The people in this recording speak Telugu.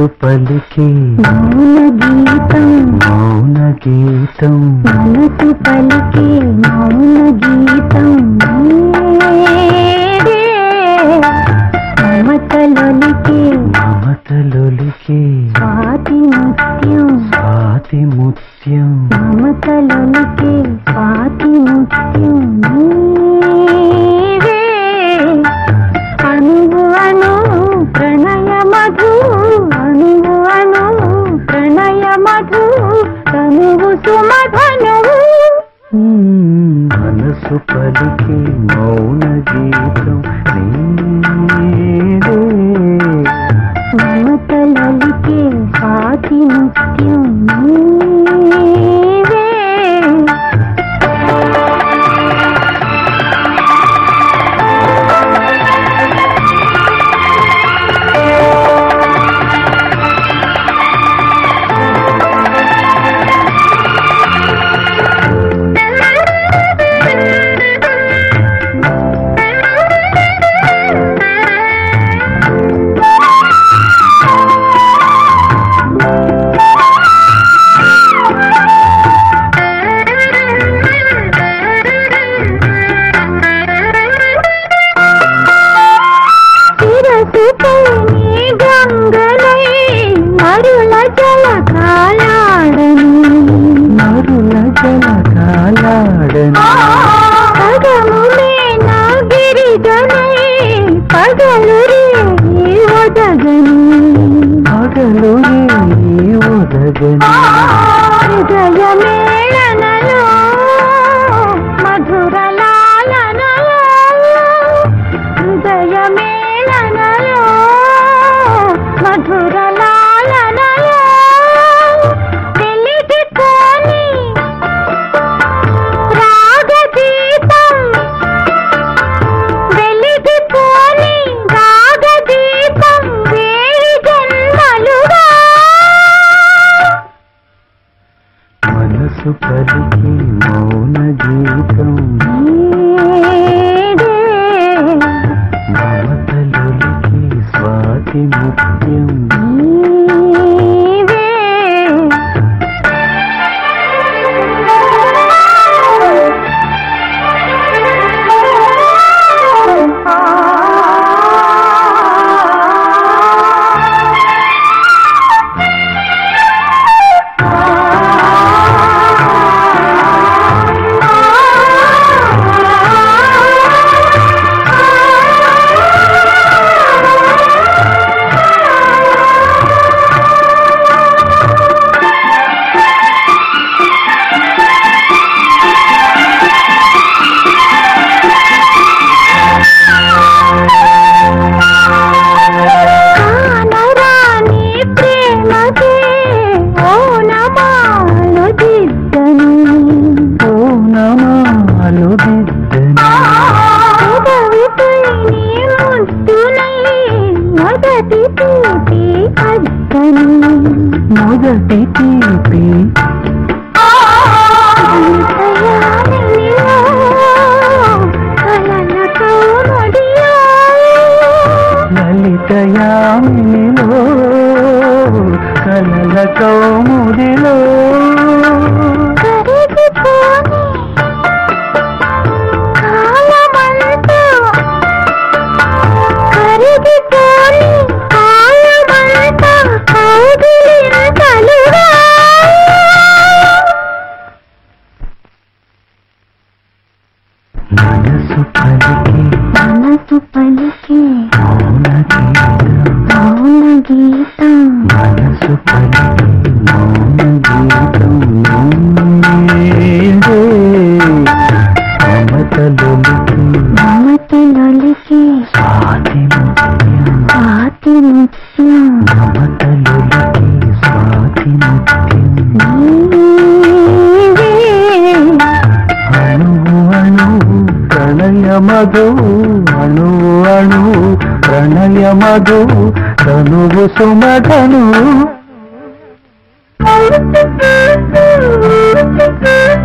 మనసు పలికి మౌన గీతం మౌన గీతం మనసు పలికే మౌన గీతం. మమతలొలికే. మమతలొలికి. స్వాతి ముత్యం. స్వాతి ముత్యం. మమతలొలికే. మనసు పలికి మౌన గీతం నీవే మమతలలికే స్వాతి ముత్యం పగలు రే ఒదగని పగలు తీపి పూటి మొదటి తీపి మౌన గీతం మనసు మౌన గీతం నీవే. మమతలొలికి స్వాతి ముత్యం స్వాతి ముత్యం మమతలొలికి స్వాతి ముత్యం అణువు అణువు ప్రణయ మధు అణువు అణువు ప్రణయ తనువు సుమధను Thank you.